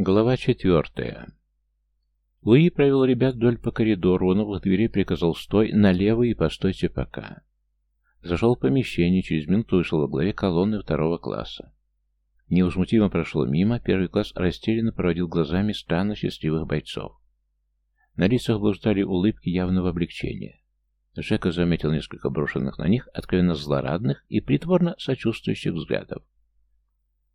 Глава четвертая. Луи провел ребят вдоль по коридору, у новых дверей приказал «стой» налево и постойте пока. Зашел в помещение, через минуту вышел во главе колонны второго класса. Невозмутимо прошел мимо, первый класс растерянно проводил глазами странно счастливых бойцов. На лицах блуждали улыбки явного облегчения. Жека заметил несколько брошенных на них, откровенно злорадных и притворно сочувствующих взглядов.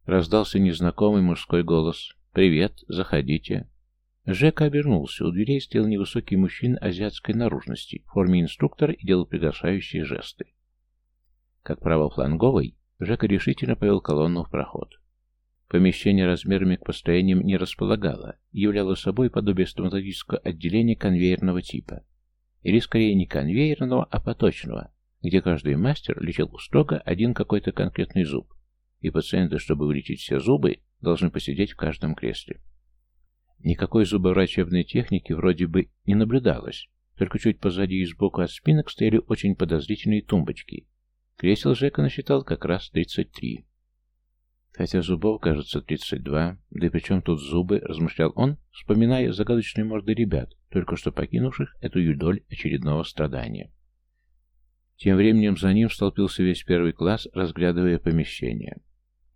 Раздался незнакомый мужской голос. «Привет, заходите». Жека обернулся. У дверей стоял невысокий мужчина азиатской наружности, в форме инструктора и делал приглашающие жесты. Как правофланговый, Жека решительно повел колонну в проход. Помещение размерами к построениям не располагало, являло собой подобие стоматологического отделения конвейерного типа. Или скорее не конвейерного, а поточного, где каждый мастер лечил строго один какой-то конкретный зуб, и пациенты, чтобы вылечить все зубы, должны посидеть в каждом кресле. Никакой зубоврачебной техники вроде бы не наблюдалось, только чуть позади и сбоку от спинок стояли очень подозрительные тумбочки. Кресел Жека насчитал как раз 33. Хотя зубов, кажется, 32, да и при чем тут зубы, размышлял он, вспоминая загадочные морды ребят, только что покинувших эту юдоль очередного страдания. Тем временем за ним столпился весь первый класс, разглядывая помещение.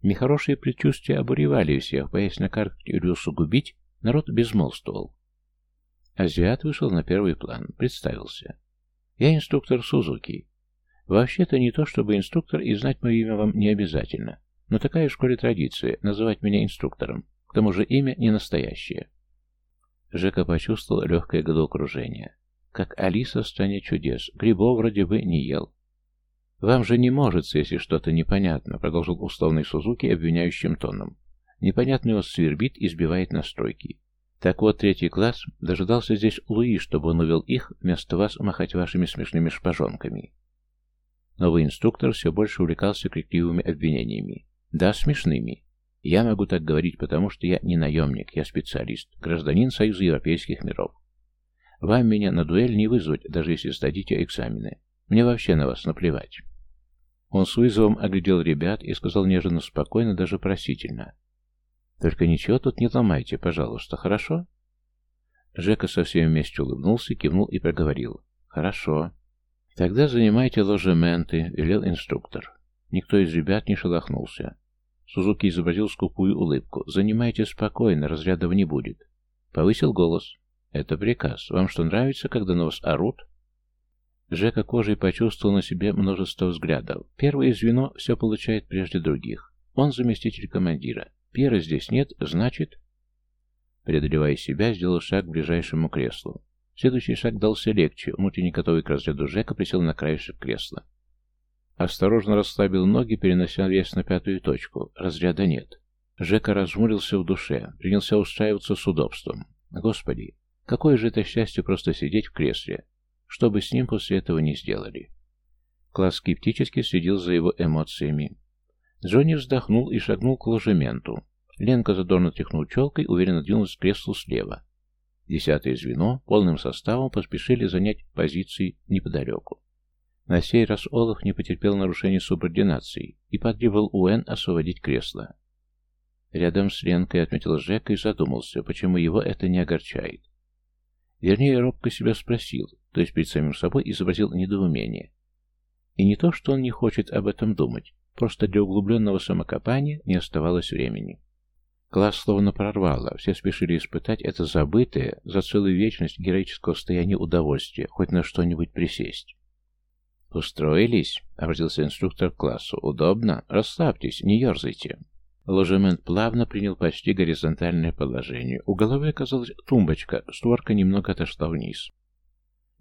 Нехорошие предчувствия обуревали всех, боясь накаркать или усугубить, народ безмолвствовал. Азиат вышел на первый план, представился. «Я инструктор Сузуки. Вообще-то не то, чтобы инструктор, и знать мое имя вам не обязательно, но такая в школе традиция, называть меня инструктором, к тому же имя не настоящее». Жека почувствовал легкое головокружение. Как Алиса в стране чудес, грибов вроде бы не ел. «Вам же не может, если что-то непонятно», — продолжил условный Сузуки обвиняющим тоном. Непонятный его свербит и сбивает настройки. Так вот, третий класс дожидался здесь Луи, чтобы он увел их, вместо вас махать вашими смешными шпажонками. Новый инструктор все больше увлекался крикливыми обвинениями. Да, смешными. Я могу так говорить, потому что я не наемник, я специалист, гражданин Союза Европейских миров. Вам меня на дуэль не вызвать, даже если сдадите экзамены. Мне вообще на вас наплевать. Он с вызовом оглядел ребят и сказал нежно спокойно, даже просительно. «Только ничего тут не ломайте, пожалуйста, хорошо?» Жека со всеми вместе улыбнулся, кивнул и проговорил. «Хорошо. Тогда занимайте ложементы», — велел инструктор. Никто из ребят не шелохнулся. Сузуки изобразил скупую улыбку. «Занимайте спокойно, разрядов не будет». Повысил голос. «Это приказ. Вам что, нравится, когда на вас орут?» Жека кожей почувствовал на себе множество взглядов. Первое звено все получает прежде других. Он заместитель командира. Пьера здесь нет, значит... Преодолевая себя, сделал шаг к ближайшему креслу. Следующий шаг дался легче. Внутренне готовый к разряду Жека присел на краешек кресла. Осторожно расслабил ноги, перенося вес на пятую точку. Разряда нет. Жека размурился в душе, принялся устраиваться с удобством. Господи, какое же это счастье просто сидеть в кресле. Что бы с ним после этого не сделали? Класс скептически следил за его эмоциями. Джонни вздохнул и шагнул к ложементу. Ленка задорно тряхнул челкой, уверенно двинулась к креслу слева. Десятое звено полным составом поспешили занять позиции неподалеку. На сей раз Олаф не потерпел нарушений субординации и потребовал Уэн освободить кресло. Рядом с Ленкой отметил Жека и задумался, почему его это не огорчает. Вернее, робко себя спросил, то есть перед самим собой изобразил недоумение. И не то, что он не хочет об этом думать, просто для углубленного самокопания не оставалось времени. Класс словно прорвало, все спешили испытать это забытое за целую вечность героического состояния удовольствия, хоть на что-нибудь присесть. «Устроились?» — обратился инструктор к классу. «Удобно? Расслабьтесь, не ерзайте». Ложемент плавно принял почти горизонтальное положение. У головы оказалась тумбочка, створка немного отошла вниз.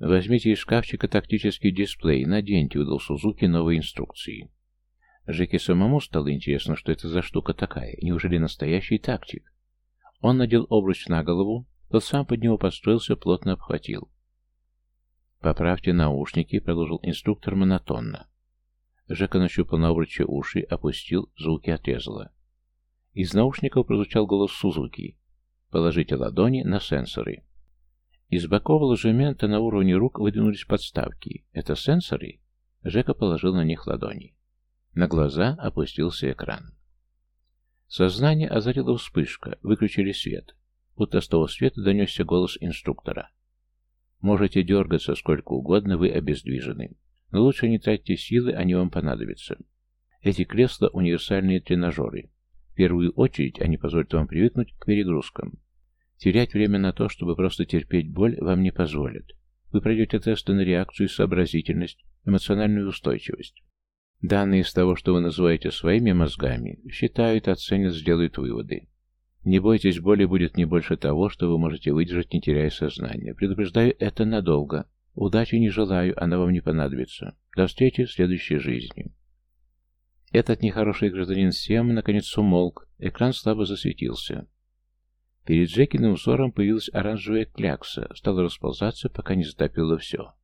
«Возьмите из шкафчика тактический дисплей, наденьте», — выдал Сузуки новые инструкции. Жеке самому стало интересно, что это за штука такая, неужели настоящий тактик? Он надел обруч на голову, тот сам под него построился, плотно обхватил. «Поправьте наушники», — продолжил инструктор монотонно. Жека нащупал на обруче уши, опустил, звуки отрезало. Из наушников прозвучал голос Сузуки. «Положите ладони на сенсоры». Из боков ложемента на уровне рук выдвинулись подставки. Это сенсоры? Жека положил на них ладони. На глаза опустился экран. Сознание озарила вспышка, выключили свет. Будто с того света донесся голос инструктора. Можете дергаться сколько угодно, вы обездвижены. Но лучше не тратьте силы, они вам понадобятся. Эти кресла – универсальные тренажеры. В первую очередь они позволят вам привыкнуть к перегрузкам. Терять время на то, чтобы просто терпеть боль, вам не позволят. Вы пройдете тесты на реакцию, сообразительность, эмоциональную устойчивость. Данные из того, что вы называете своими мозгами, считают, оценят, сделают выводы. Не бойтесь, боли будет не больше того, что вы можете выдержать, не теряя сознания. Предупреждаю, это надолго. Удачи не желаю, она вам не понадобится. До встречи в следующей жизни. Этот нехороший гражданин Сем наконец умолк, экран слабо засветился. Перед Джекиным взором появилась оранжевая клякса, стала расползаться, пока не затопило все.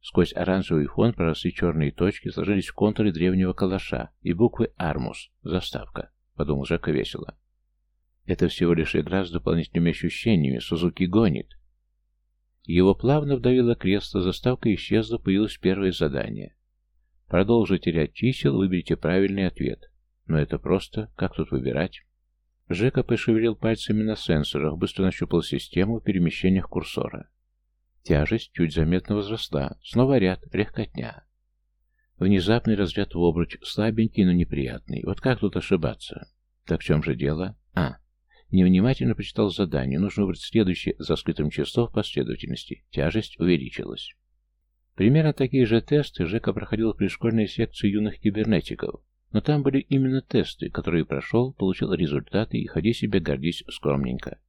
Сквозь оранжевый фон проросли черные точки, сложились в контуры древнего калаша и буквы «Армус» — заставка, — подумал Жека весело. Это всего лишь игра с дополнительными ощущениями. Сузуки гонит. Его плавно вдавило кресло, заставка исчезла, появилось первое задание. Продолжить терять чисел, выберите правильный ответ. Но это просто, как тут выбирать? Жека пошевелил пальцами на сенсорах, быстро нащупал систему в перемещениях курсора. Тяжесть чуть заметно возросла. Снова ряд, легкотня. Внезапный разряд в обруч, слабенький, но неприятный. Вот как тут ошибаться? Так в чем же дело? А, Невнимательно прочитал задание. Нужно выбрать следующее за скрытым часов последовательности. Тяжесть увеличилась. Примерно такие же тесты Жека проходил в пришкольной секции юных кибернетиков. Но там были именно тесты, которые прошел, получил результаты и ходи себе гордись скромненько.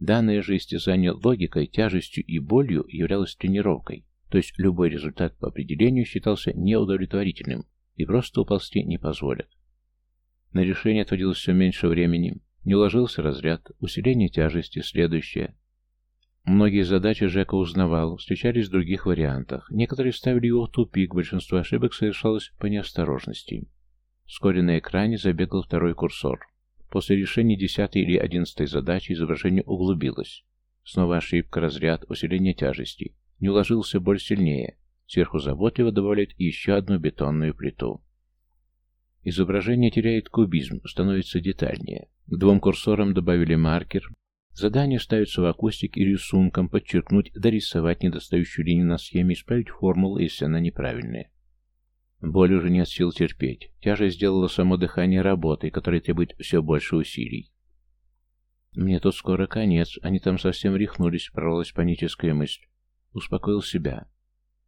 Данное же истязание логикой, тяжестью и болью являлось тренировкой, то есть любой результат по определению считался неудовлетворительным и просто уползти не позволят. На решение отводилось все меньше времени, не уложился разряд, усиление тяжести, следующее. Многие задачи Жека узнавал, встречались в других вариантах. Некоторые ставили его в тупик, большинство ошибок совершалось по неосторожности. Вскоре на экране забегал второй курсор. После решения десятой или одиннадцатой задачи изображение углубилось. Снова ошибка, разряд, усиление тяжести. Не уложился боль сильнее. Сверху заботливо добавляет еще одну бетонную плиту. Изображение теряет кубизм, становится детальнее. К двум курсорам добавили маркер. Задание ставится в акустик и рисунком, подчеркнуть, дорисовать недостающую линию на схеме, исправить формулу, если она неправильная. Боль уже нет сил терпеть. Тяжесть сделала само дыхание работой, которая требует все больше усилий. «Мне тут скоро конец, они там совсем рехнулись», — прорвалась паническая мысль. Успокоил себя.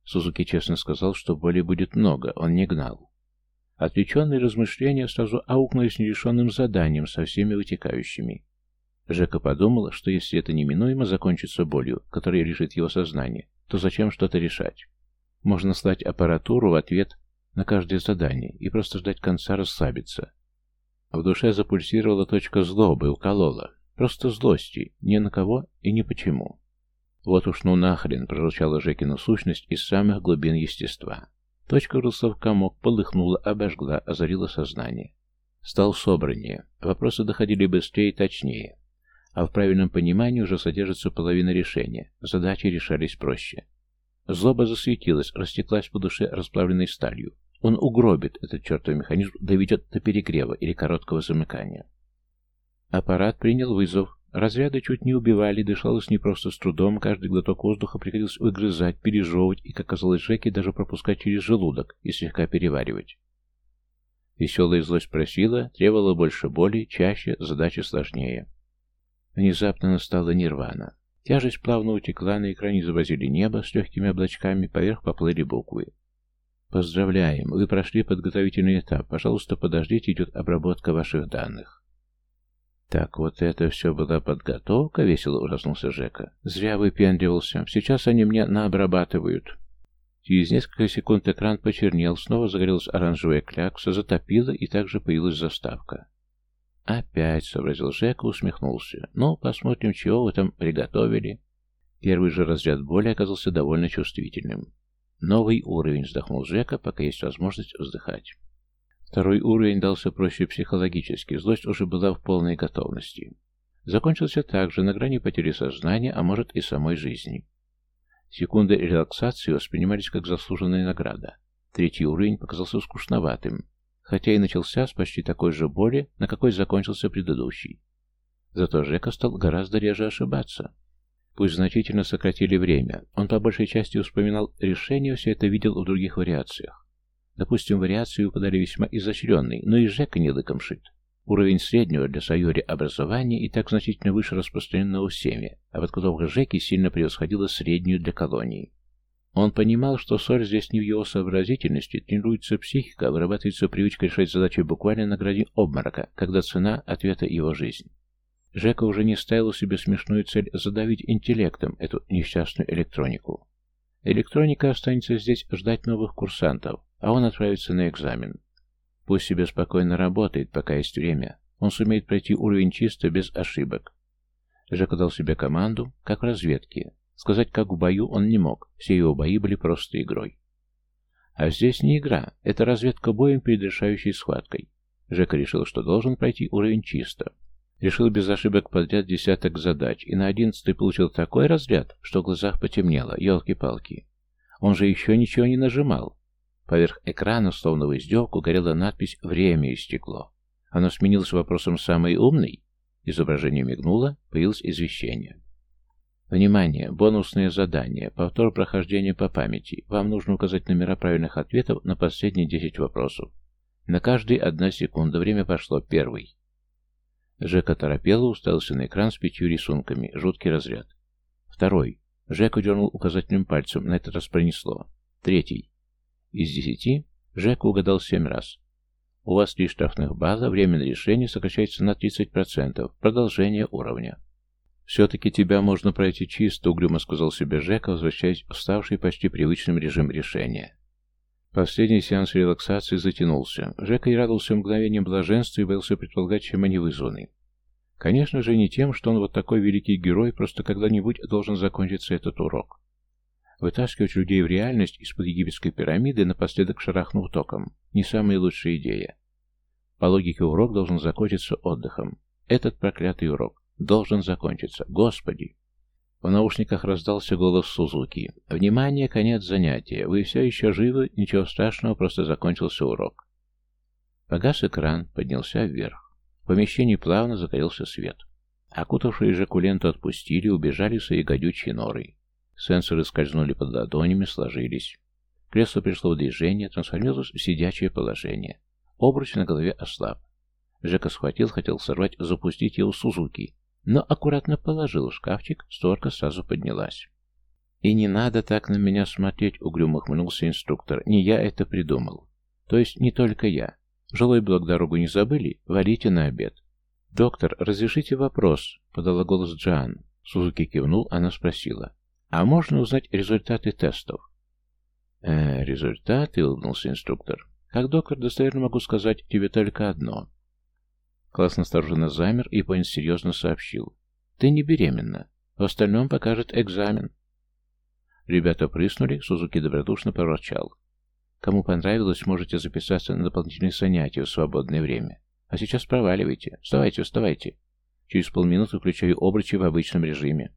Сузуки честно сказал, что боли будет много, он не гнал. Отвлеченные размышления сразу аукнулись нерешенным заданием со всеми вытекающими. Жека подумал, что если это неминуемо закончится болью, которая решит его сознание, то зачем что-то решать? Можно слать аппаратуру в ответ на каждое задание и просто ждать конца расслабиться. В душе запульсировала точка злобы, уколола. Просто злости, ни на кого и ни почему. Вот уж ну нахрен, прорычала Жекина сущность из самых глубин естества. Точка вросла в комок, полыхнула, обожгла, озарила сознание. Стал собраннее. Вопросы доходили быстрее и точнее. А в правильном понимании уже содержится половина решения. Задачи решались проще. Злоба засветилась, растеклась по душе расплавленной сталью. Он угробит этот чертов механизм, доведет до перегрева или короткого замыкания. Аппарат принял вызов, Разряды чуть не убивали, дышалось не просто с трудом, каждый глоток воздуха приходилось выгрызать, пережевывать и, как казалось Жеке, даже пропускать через желудок и слегка переваривать. Веселая злость просила, требовала больше боли, чаще, задачи сложнее. Внезапно настала нирвана. Тяжесть плавно утекла, на экране изобразили небо с легкими облачками, поверх поплыли буквы. «Поздравляем! Вы прошли подготовительный этап. Пожалуйста, подождите, идет обработка ваших данных». «Так, вот это все была подготовка?» — весело ужаснулся Жека. «Зря выпендривался. Сейчас они мне наобрабатывают». Через несколько секунд экран почернел, снова загорелась оранжевая клякса, затопила, и также появилась заставка. «Опять», — сообразил Жека, усмехнулся. «Ну, посмотрим, чего вы там приготовили». Первый же разряд боли оказался довольно чувствительным. «Новый уровень», — вздохнул Жека, пока есть возможность вздыхать. Второй уровень дался проще психологически, злость уже была в полной готовности. Закончился также на грани потери сознания, а может и самой жизни. Секунды релаксации воспринимались как заслуженная награда. Третий уровень показался скучноватым. Хотя и начался с почти такой же боли, на какой закончился предыдущий. Зато Жека стал гораздо реже ошибаться. Пусть значительно сократили время, он по большей части вспоминал решение, все это видел в других вариациях. Допустим, вариации выпадали весьма изощренные, но и Жека не лыком шит. Уровень среднего для Сайори образования и так значительно выше распространенного в Семе, а подготовка Жеки сильно превосходила среднюю для колонии. Он понимал, что соль здесь не в его сообразительности, тренируется психика, вырабатывается привычка решать задачи буквально на грани обморока, когда цена ответа его жизнь. Жека уже не ставил себе смешную цель задавить интеллектом эту несчастную электронику. Электроника останется здесь ждать новых курсантов, а он отправится на экзамен. Пусть себе спокойно работает, пока есть время. Он сумеет пройти уровень чисто, без ошибок. Жека дал себе команду, как в разведке. Сказать, как в бою, он не мог. Все его бои были просто игрой. А здесь не игра, это разведка боем перед решающей схваткой. Жека решил, что должен пройти уровень чисто. Решил без ошибок подряд десяток задач, и на одиннадцатый получил такой разряд, что в глазах потемнело, елки-палки. Он же еще ничего не нажимал. Поверх экрана, словно в издевку, горела надпись «Время истекло». Оно сменилось вопросом «Самый умный?» Изображение мигнуло, появилось извещение. Внимание! Бонусное задание. Повтор прохождения по памяти. Вам нужно указать номера правильных ответов на последние 10 вопросов. На каждый одна секунда. Время пошло. Первый. Жека торопело уставился на экран с пятью рисунками. Жуткий разряд. Второй. Жека дернул указательным пальцем. На этот раз пронесло. Третий. Из десяти Жека угадал семь раз. У вас три штрафных балла, время на решение сокращается на 30%. Продолжение уровня. «Все-таки тебя можно пройти чисто», — угрюмо сказал себе Жека, возвращаясь в ставший почти привычным режим решения. Последний сеанс релаксации затянулся. Жека и радовался мгновением блаженства и боялся предполагать, чем они вызваны. Конечно же, не тем, что он вот такой великий герой, просто когда-нибудь должен закончиться этот урок. Вытаскивать людей в реальность из-под египетской пирамиды, напоследок шарахнув током, не самая лучшая идея. По логике урок должен закончиться отдыхом. Этот проклятый урок должен закончиться. Господи! В наушниках раздался голос Сузуки. «Внимание, конец занятия. Вы все еще живы? Ничего страшного, просто закончился урок». Погас экран, поднялся вверх. В помещении плавно загорелся свет. Окутавшие жакуленту отпустили, убежали свои гадючие норы. Сенсоры скользнули под ладонями, сложились. Кресло пришло в движение, трансформировалось в сидячее положение. Обруч на голове ослаб. Жека схватил, хотел сорвать, запустить его Сузуки, но аккуратно положил в шкафчик, створка сразу поднялась. «И не надо так на меня смотреть», — угрюмо хмыльнулся инструктор. «Не я это придумал. То есть не только я. Жилой блок дорогу не забыли? Варите на обед». «Доктор, разрешите вопрос?» — подала голос Джан. Сузуки кивнул, она спросила. «А можно узнать результаты тестов?» «Э, результаты?» — улыбнулся инструктор. «Как доктор достоверно могу сказать тебе только одно. Класс настороженно замер, и Пойнт серьезно сообщил. «Ты не беременна. В остальном покажет экзамен». Ребята прыснули, Сузуки добродушно проворчал. «Кому понравилось, можете записаться на дополнительные занятия в свободное время. А сейчас проваливайте. Вставайте, вставайте. Через полминуты включаю обручи в обычном режиме».